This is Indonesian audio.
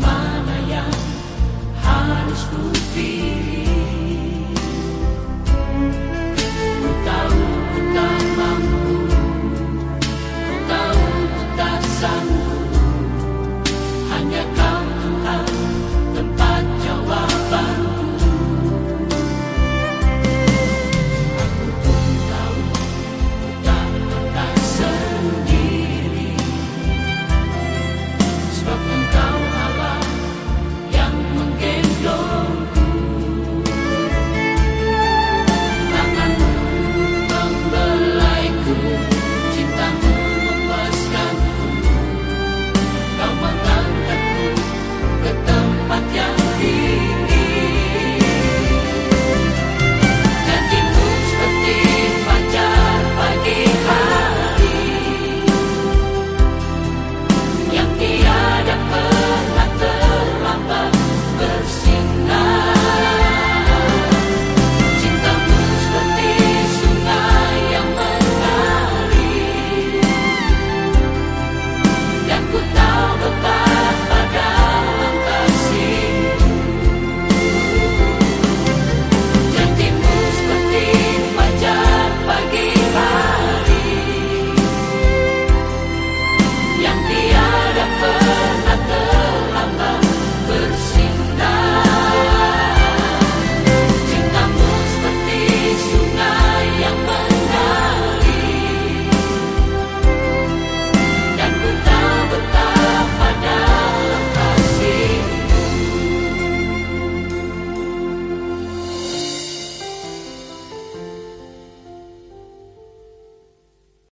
mana yang harus bukti